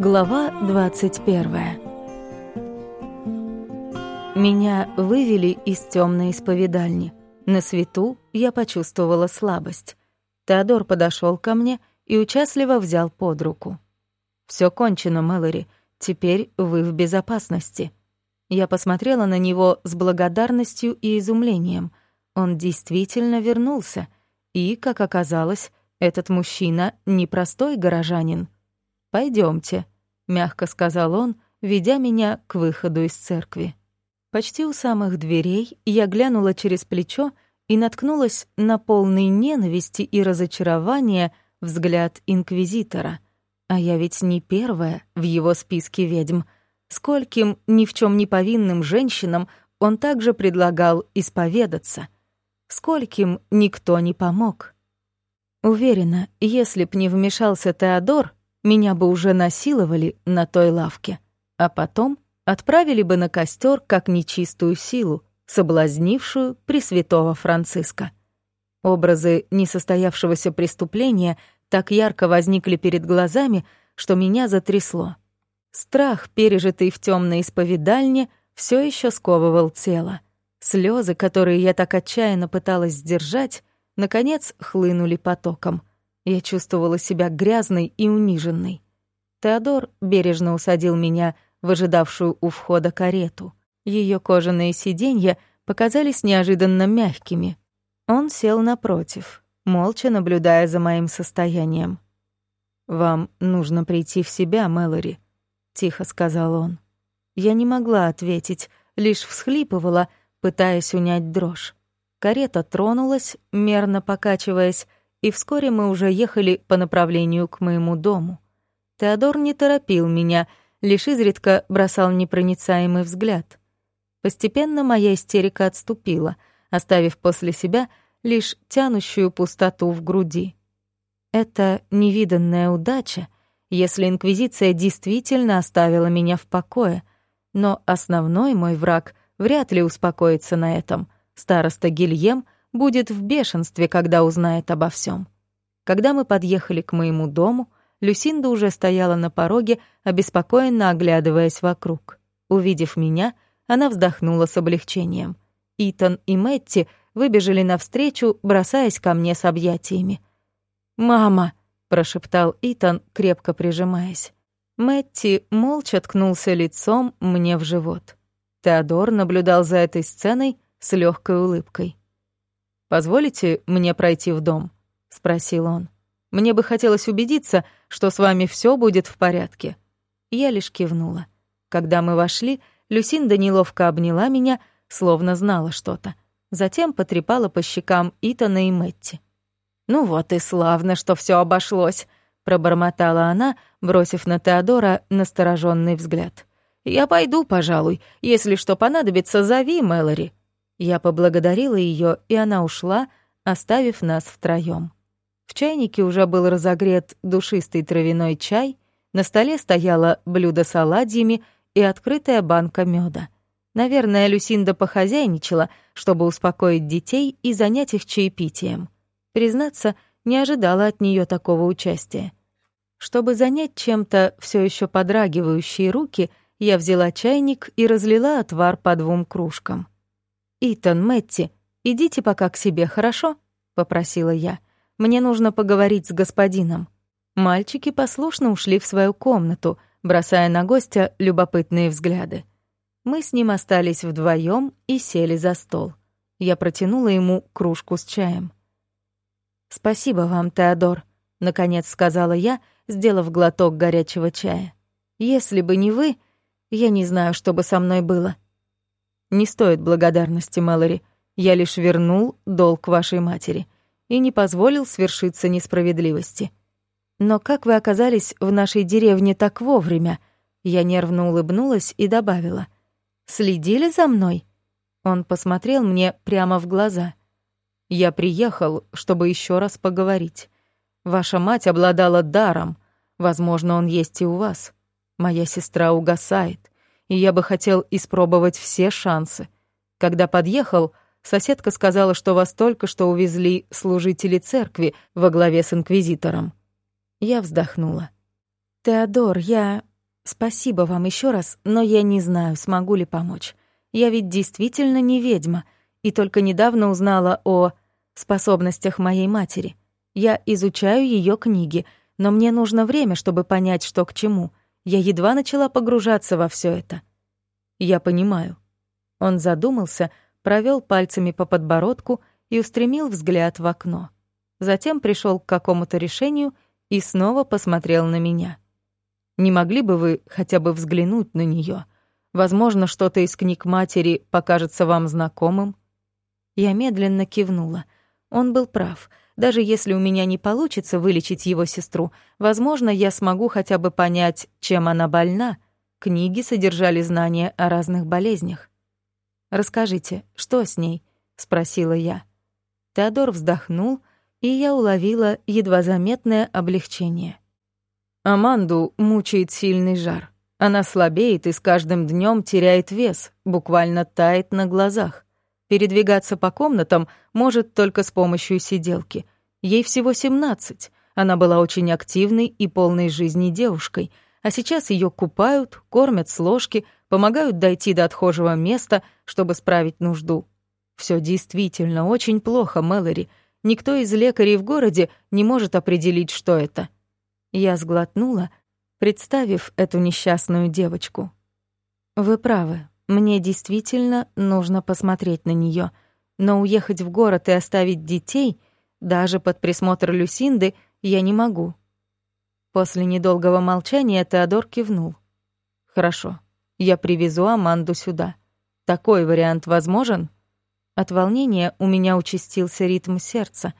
Глава 21 Меня вывели из темной исповедальни. На свету я почувствовала слабость. Теодор подошел ко мне и участливо взял под руку. Все кончено, Мэлори. Теперь вы в безопасности». Я посмотрела на него с благодарностью и изумлением. Он действительно вернулся. И, как оказалось, этот мужчина — непростой горожанин. Пойдемте, мягко сказал он, ведя меня к выходу из церкви. Почти у самых дверей я глянула через плечо и наткнулась на полный ненависти и разочарования взгляд инквизитора. А я ведь не первая в его списке ведьм. Скольким ни в чем не повинным женщинам он также предлагал исповедаться. Скольким никто не помог. Уверена, если б не вмешался Теодор, меня бы уже насиловали на той лавке, а потом отправили бы на костер как нечистую силу, соблазнившую Пресвятого Франциска. Образы несостоявшегося преступления так ярко возникли перед глазами, что меня затрясло. Страх, пережитый в темной исповедальне, все еще сковывал тело. Слезы, которые я так отчаянно пыталась сдержать, наконец хлынули потоком — я чувствовала себя грязной и униженной. Теодор бережно усадил меня в ожидавшую у входа карету. Ее кожаные сиденья показались неожиданно мягкими. Он сел напротив, молча наблюдая за моим состоянием. «Вам нужно прийти в себя, Мэлори», — тихо сказал он. Я не могла ответить, лишь всхлипывала, пытаясь унять дрожь. Карета тронулась, мерно покачиваясь, и вскоре мы уже ехали по направлению к моему дому. Теодор не торопил меня, лишь изредка бросал непроницаемый взгляд. Постепенно моя истерика отступила, оставив после себя лишь тянущую пустоту в груди. Это невиданная удача, если Инквизиция действительно оставила меня в покое, но основной мой враг вряд ли успокоится на этом. Староста Гильем — будет в бешенстве, когда узнает обо всем. Когда мы подъехали к моему дому, Люсинда уже стояла на пороге, обеспокоенно оглядываясь вокруг. Увидев меня, она вздохнула с облегчением. Итан и Мэтти выбежали навстречу, бросаясь ко мне с объятиями. «Мама!» — прошептал Итан, крепко прижимаясь. Мэтти молча ткнулся лицом мне в живот. Теодор наблюдал за этой сценой с легкой улыбкой. «Позволите мне пройти в дом?» — спросил он. «Мне бы хотелось убедиться, что с вами все будет в порядке». Я лишь кивнула. Когда мы вошли, Люсинда неловко обняла меня, словно знала что-то. Затем потрепала по щекам Итана и Мэтти. «Ну вот и славно, что все обошлось», — пробормотала она, бросив на Теодора настороженный взгляд. «Я пойду, пожалуй. Если что понадобится, зови Мэлори». Я поблагодарила ее, и она ушла, оставив нас втроем. В чайнике уже был разогрет душистый травяной чай, на столе стояло блюдо с оладьями и открытая банка меда. Наверное, Люсинда похозяйничала, чтобы успокоить детей и занять их чаепитием. Признаться, не ожидала от нее такого участия. Чтобы занять чем-то все еще подрагивающие руки, я взяла чайник и разлила отвар по двум кружкам. «Итан, Мэтти, идите пока к себе, хорошо?» — попросила я. «Мне нужно поговорить с господином». Мальчики послушно ушли в свою комнату, бросая на гостя любопытные взгляды. Мы с ним остались вдвоем и сели за стол. Я протянула ему кружку с чаем. «Спасибо вам, Теодор», — наконец сказала я, сделав глоток горячего чая. «Если бы не вы, я не знаю, что бы со мной было». Не стоит благодарности, Мэлори. Я лишь вернул долг вашей матери и не позволил свершиться несправедливости. Но как вы оказались в нашей деревне так вовремя? Я нервно улыбнулась и добавила. Следили за мной? Он посмотрел мне прямо в глаза. Я приехал, чтобы еще раз поговорить. Ваша мать обладала даром. Возможно, он есть и у вас. Моя сестра угасает и я бы хотел испробовать все шансы. Когда подъехал, соседка сказала, что вас только что увезли служители церкви во главе с инквизитором. Я вздохнула. «Теодор, я... Спасибо вам еще раз, но я не знаю, смогу ли помочь. Я ведь действительно не ведьма, и только недавно узнала о способностях моей матери. Я изучаю ее книги, но мне нужно время, чтобы понять, что к чему. Я едва начала погружаться во все это. Я понимаю. Он задумался, провел пальцами по подбородку и устремил взгляд в окно. Затем пришел к какому-то решению и снова посмотрел на меня. Не могли бы вы хотя бы взглянуть на нее? Возможно, что-то из книг матери покажется вам знакомым. Я медленно кивнула. Он был прав. Даже если у меня не получится вылечить его сестру, возможно, я смогу хотя бы понять, чем она больна. Книги содержали знания о разных болезнях. «Расскажите, что с ней?» — спросила я. Теодор вздохнул, и я уловила едва заметное облегчение. Аманду мучает сильный жар. Она слабеет и с каждым днем теряет вес, буквально тает на глазах. Передвигаться по комнатам может только с помощью сиделки. Ей всего 17. Она была очень активной и полной жизни девушкой, а сейчас ее купают, кормят с ложки, помогают дойти до отхожего места, чтобы справить нужду. Все действительно очень плохо, Мэлори. Никто из лекарей в городе не может определить, что это. Я сглотнула, представив эту несчастную девочку. Вы правы, мне действительно нужно посмотреть на нее, но уехать в город и оставить детей, даже под присмотр Люсинды, я не могу. После недолгого молчания Теодор кивнул. «Хорошо, я привезу Аманду сюда. Такой вариант возможен?» От волнения у меня участился ритм сердца.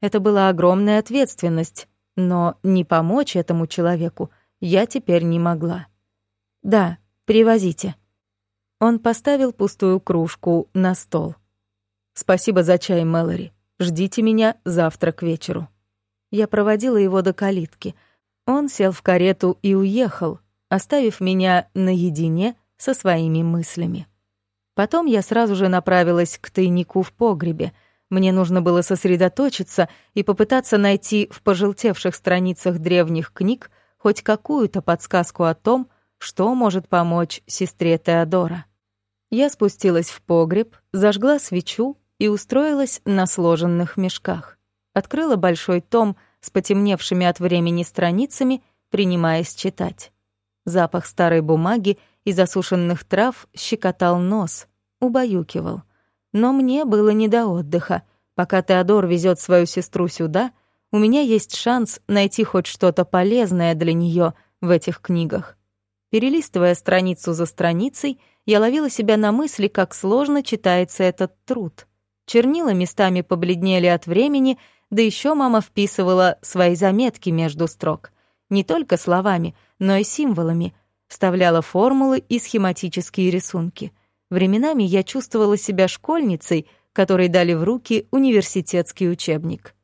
Это была огромная ответственность, но не помочь этому человеку я теперь не могла. «Да, привозите», он поставил пустую кружку на стол. «Спасибо за чай, Мэлори. Ждите меня завтра к вечеру». Я проводила его до калитки. Он сел в карету и уехал, оставив меня наедине со своими мыслями. Потом я сразу же направилась к тайнику в погребе. Мне нужно было сосредоточиться и попытаться найти в пожелтевших страницах древних книг хоть какую-то подсказку о том, что может помочь сестре Теодора. Я спустилась в погреб, зажгла свечу и устроилась на сложенных мешках. Открыла большой том с потемневшими от времени страницами, принимаясь читать. Запах старой бумаги и засушенных трав щекотал нос, убаюкивал. Но мне было не до отдыха. Пока Теодор везет свою сестру сюда, у меня есть шанс найти хоть что-то полезное для нее в этих книгах. Перелистывая страницу за страницей, я ловила себя на мысли, как сложно читается этот труд. Чернила местами побледнели от времени, да еще мама вписывала свои заметки между строк. Не только словами, но и символами. Вставляла формулы и схематические рисунки. Временами я чувствовала себя школьницей, которой дали в руки университетский учебник.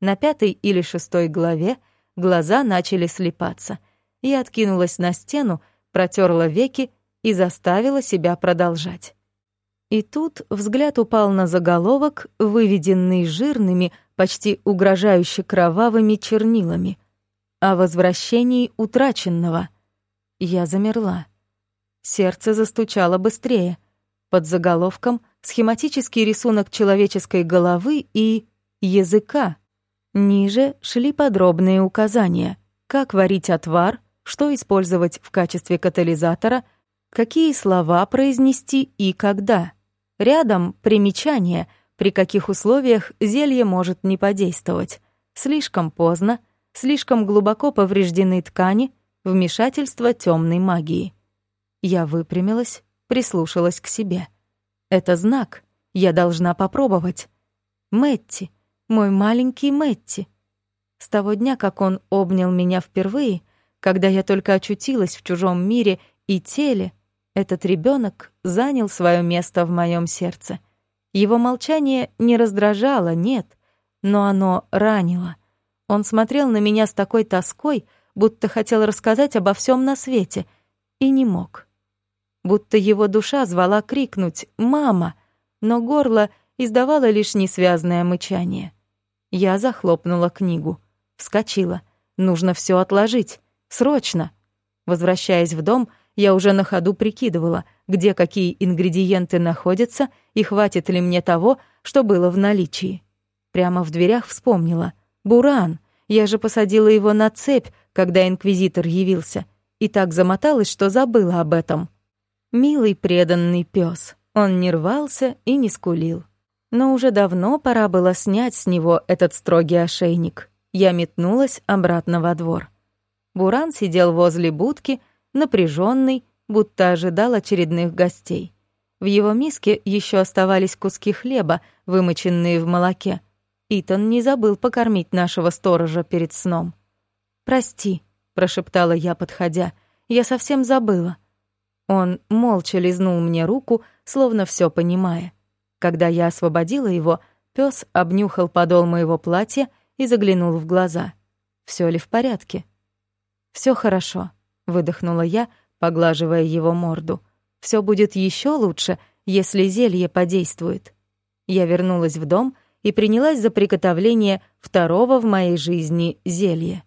На пятой или шестой главе глаза начали слепаться. Я откинулась на стену, протерла веки и заставила себя продолжать. И тут взгляд упал на заголовок, выведенный жирными, почти угрожающе кровавыми чернилами. О возвращении утраченного. Я замерла. Сердце застучало быстрее. Под заголовком схематический рисунок человеческой головы и языка. Ниже шли подробные указания, как варить отвар, что использовать в качестве катализатора, какие слова произнести и когда. Рядом примечание, при каких условиях зелье может не подействовать. Слишком поздно, слишком глубоко повреждены ткани, вмешательство темной магии. Я выпрямилась, прислушалась к себе. Это знак, я должна попробовать. Мэтти, мой маленький Мэтти. С того дня, как он обнял меня впервые, когда я только очутилась в чужом мире и теле, этот ребенок занял свое место в моем сердце. Его молчание не раздражало, нет, но оно ранило. Он смотрел на меня с такой тоской, будто хотел рассказать обо всем на свете, и не мог. Будто его душа звала крикнуть «Мама!», но горло издавало лишь несвязное мычание. Я захлопнула книгу, вскочила. Нужно все отложить. Срочно. Возвращаясь в дом, я уже на ходу прикидывала, где какие ингредиенты находятся и хватит ли мне того, что было в наличии. Прямо в дверях вспомнила. «Буран! Я же посадила его на цепь, когда инквизитор явился, и так замоталась, что забыла об этом». Милый преданный пес. Он не рвался и не скулил. Но уже давно пора было снять с него этот строгий ошейник. Я метнулась обратно во двор. Буран сидел возле будки, напряженный, будто ожидал очередных гостей. В его миске еще оставались куски хлеба, вымоченные в молоке. Итан не забыл покормить нашего сторожа перед сном. «Прости», — прошептала я, подходя, — «я совсем забыла». Он молча лизнул мне руку, словно все понимая. Когда я освободила его, пес обнюхал подол моего платья и заглянул в глаза. Все ли в порядке? Все хорошо», — выдохнула я, поглаживая его морду. Все будет еще лучше, если зелье подействует». Я вернулась в дом и принялась за приготовление второго в моей жизни зелья.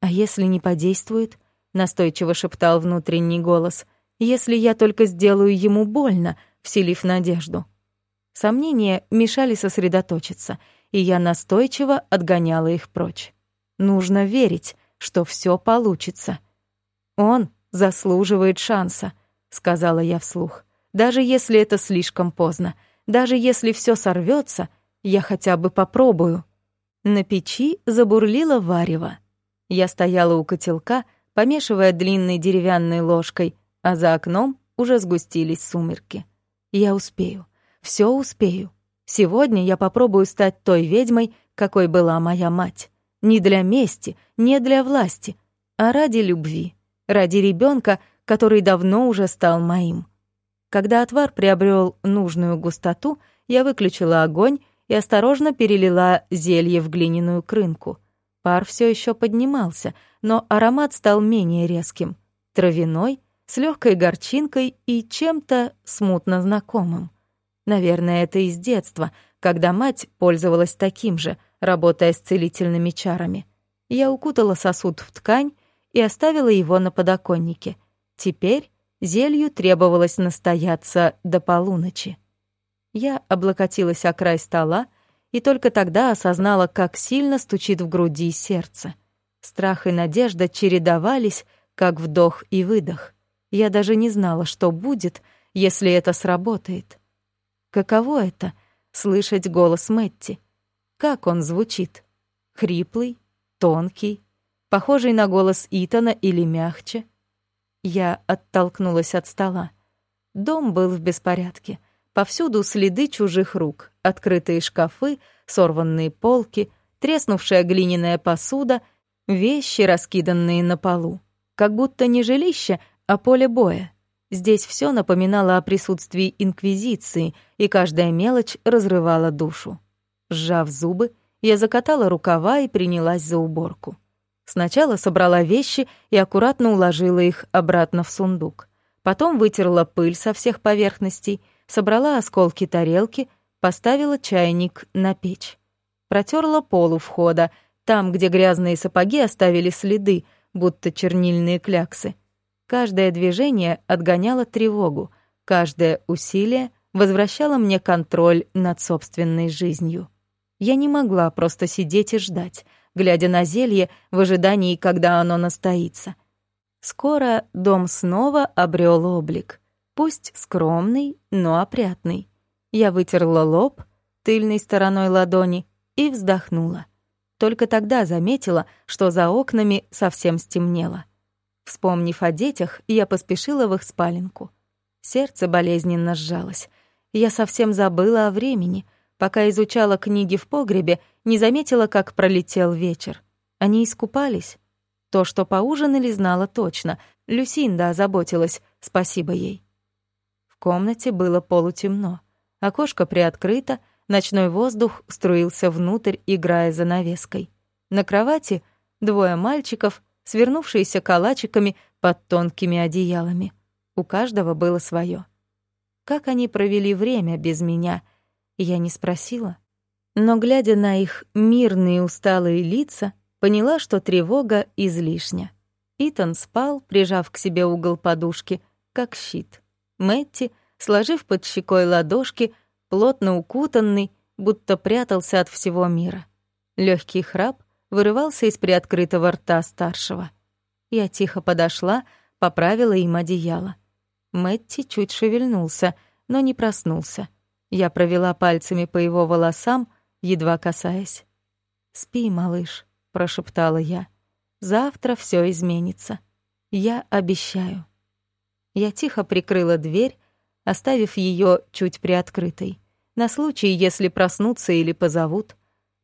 «А если не подействует?» — настойчиво шептал внутренний голос. «Если я только сделаю ему больно», вселив надежду. Сомнения мешали сосредоточиться, и я настойчиво отгоняла их прочь. Нужно верить, что все получится. Он заслуживает шанса, сказала я вслух. Даже если это слишком поздно, даже если все сорвется, я хотя бы попробую. На печи забурлило варево. Я стояла у котелка, помешивая длинной деревянной ложкой, а за окном уже сгустились сумерки. Я успею. все успею. Сегодня я попробую стать той ведьмой, какой была моя мать. Не для мести, не для власти, а ради любви, ради ребенка, который давно уже стал моим. Когда отвар приобрел нужную густоту, я выключила огонь и осторожно перелила зелье в глиняную крынку. Пар все еще поднимался, но аромат стал менее резким, травяной, с легкой горчинкой и чем-то смутно знакомым. Наверное, это из детства, когда мать пользовалась таким же — работая с целительными чарами. Я укутала сосуд в ткань и оставила его на подоконнике. Теперь зелью требовалось настояться до полуночи. Я облокотилась о край стола и только тогда осознала, как сильно стучит в груди сердце. Страх и надежда чередовались, как вдох и выдох. Я даже не знала, что будет, если это сработает. Каково это — слышать голос Мэтти — как он звучит? Хриплый, тонкий, похожий на голос Итана или мягче? Я оттолкнулась от стола. Дом был в беспорядке. Повсюду следы чужих рук, открытые шкафы, сорванные полки, треснувшая глиняная посуда, вещи, раскиданные на полу. Как будто не жилище, а поле боя. Здесь все напоминало о присутствии Инквизиции, и каждая мелочь разрывала душу. Сжав зубы, я закатала рукава и принялась за уборку. Сначала собрала вещи и аккуратно уложила их обратно в сундук. Потом вытерла пыль со всех поверхностей, собрала осколки тарелки, поставила чайник на печь. Протерла пол у входа, там, где грязные сапоги оставили следы, будто чернильные кляксы. Каждое движение отгоняло тревогу, каждое усилие возвращало мне контроль над собственной жизнью. Я не могла просто сидеть и ждать, глядя на зелье в ожидании, когда оно настоится. Скоро дом снова обрел облик. Пусть скромный, но опрятный. Я вытерла лоб тыльной стороной ладони и вздохнула. Только тогда заметила, что за окнами совсем стемнело. Вспомнив о детях, я поспешила в их спаленку. Сердце болезненно сжалось. Я совсем забыла о времени — Пока изучала книги в погребе, не заметила, как пролетел вечер. Они искупались. То, что поужинали, знала точно. Люсинда озаботилась, спасибо ей. В комнате было полутемно. Окошко приоткрыто, ночной воздух струился внутрь, играя занавеской. На кровати двое мальчиков, свернувшиеся калачиками под тонкими одеялами. У каждого было свое. Как они провели время без меня — я не спросила. Но, глядя на их мирные усталые лица, поняла, что тревога излишня. Итан спал, прижав к себе угол подушки, как щит. Мэтти, сложив под щекой ладошки, плотно укутанный, будто прятался от всего мира. Легкий храп вырывался из приоткрытого рта старшего. Я тихо подошла, поправила им одеяло. Мэтти чуть шевельнулся, но не проснулся. Я провела пальцами по его волосам, едва касаясь. «Спи, малыш», — прошептала я. «Завтра все изменится. Я обещаю». Я тихо прикрыла дверь, оставив ее чуть приоткрытой, на случай, если проснутся или позовут.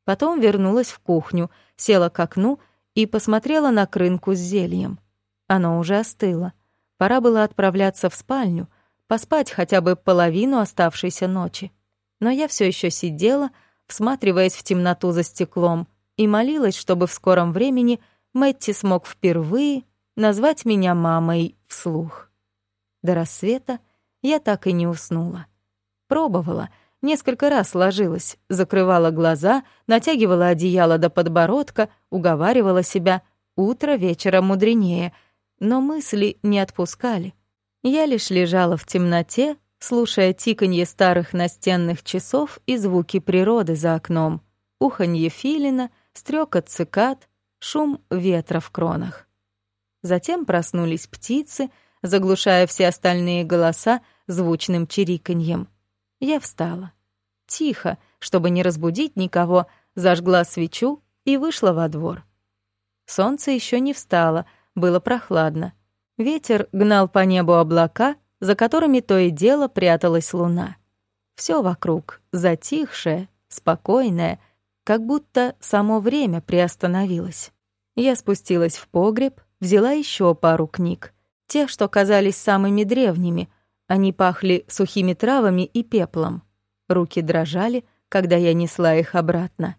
Потом вернулась в кухню, села к окну и посмотрела на крынку с зельем. Оно уже остыло. Пора было отправляться в спальню, поспать хотя бы половину оставшейся ночи. Но я все еще сидела, всматриваясь в темноту за стеклом, и молилась, чтобы в скором времени Мэтти смог впервые назвать меня мамой вслух. До рассвета я так и не уснула. Пробовала, несколько раз ложилась, закрывала глаза, натягивала одеяло до подбородка, уговаривала себя «утро вечера мудренее», но мысли не отпускали. Я лишь лежала в темноте, слушая тиканье старых настенных часов и звуки природы за окном, уханье филина, стрекот цикад, шум ветра в кронах. Затем проснулись птицы, заглушая все остальные голоса звучным чириканьем. Я встала. Тихо, чтобы не разбудить никого, зажгла свечу и вышла во двор. Солнце еще не встало, было прохладно. Ветер гнал по небу облака, за которыми то и дело пряталась луна. Все вокруг затихшее, спокойное, как будто само время приостановилось. Я спустилась в погреб, взяла еще пару книг. Те, что казались самыми древними. Они пахли сухими травами и пеплом. Руки дрожали, когда я несла их обратно.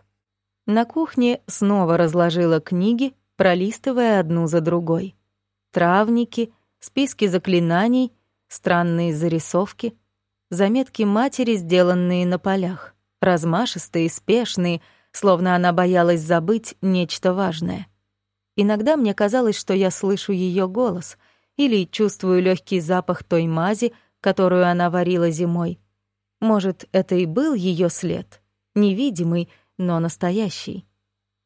На кухне снова разложила книги, пролистывая одну за другой. Травники, списки заклинаний, странные зарисовки, заметки матери, сделанные на полях, размашистые, спешные, словно она боялась забыть нечто важное. Иногда мне казалось, что я слышу ее голос или чувствую легкий запах той мази, которую она варила зимой. Может, это и был ее след, невидимый, но настоящий.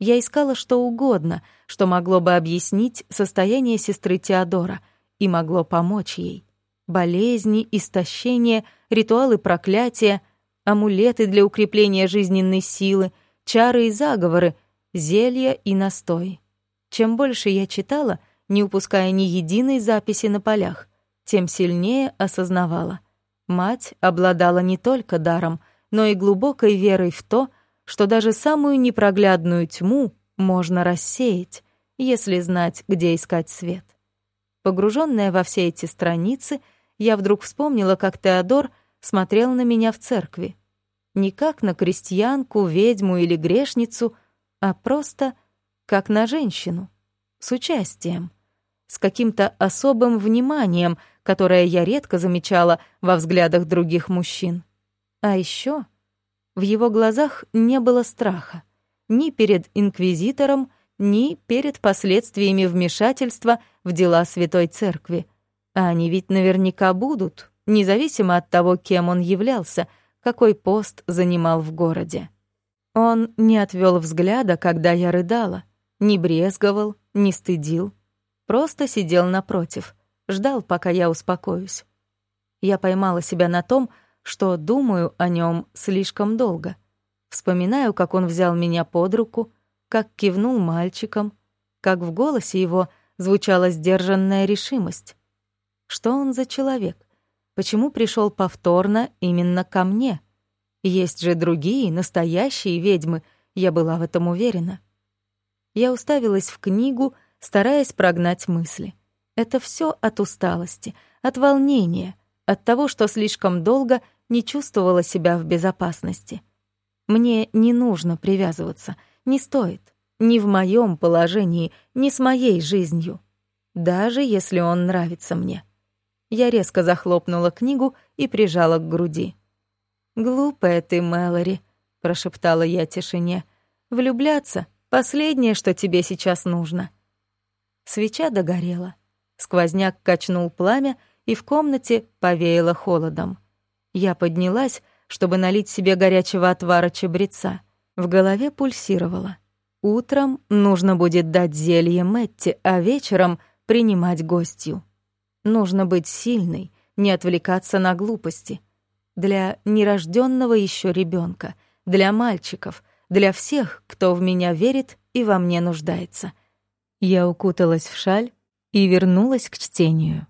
Я искала что угодно, что могло бы объяснить состояние сестры Теодора и могло помочь ей. Болезни, истощение, ритуалы проклятия, амулеты для укрепления жизненной силы, чары и заговоры, зелья и настой. Чем больше я читала, не упуская ни единой записи на полях, тем сильнее осознавала. Мать обладала не только даром, но и глубокой верой в то, что даже самую непроглядную тьму можно рассеять, если знать, где искать свет. Погруженная во все эти страницы, я вдруг вспомнила, как Теодор смотрел на меня в церкви. Не как на крестьянку, ведьму или грешницу, а просто как на женщину, с участием, с каким-то особым вниманием, которое я редко замечала во взглядах других мужчин. А еще в его глазах не было страха ни перед инквизитором, ни перед последствиями вмешательства в дела Святой Церкви. А они ведь наверняка будут, независимо от того, кем он являлся, какой пост занимал в городе. Он не отвел взгляда, когда я рыдала, не брезговал, не стыдил, просто сидел напротив, ждал, пока я успокоюсь. Я поймала себя на том, что думаю о нем слишком долго. Вспоминаю, как он взял меня под руку, как кивнул мальчиком, как в голосе его звучала сдержанная решимость. Что он за человек? Почему пришел повторно именно ко мне? Есть же другие, настоящие ведьмы, я была в этом уверена. Я уставилась в книгу, стараясь прогнать мысли. Это все от усталости, от волнения, от того, что слишком долго не чувствовала себя в безопасности. Мне не нужно привязываться, не стоит. Ни в моем положении, ни с моей жизнью. Даже если он нравится мне. Я резко захлопнула книгу и прижала к груди. «Глупая ты, Мэлори», — прошептала я тишине. «Влюбляться — последнее, что тебе сейчас нужно». Свеча догорела. Сквозняк качнул пламя, и в комнате повеяло холодом. Я поднялась, чтобы налить себе горячего отвара чабреца. В голове пульсировало. Утром нужно будет дать зелье Мэтти, а вечером принимать гостью. Нужно быть сильной, не отвлекаться на глупости. Для нерожденного еще ребенка, для мальчиков, для всех, кто в меня верит и во мне нуждается. Я укуталась в шаль и вернулась к чтению.